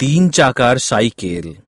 तीन चाकार साइकिल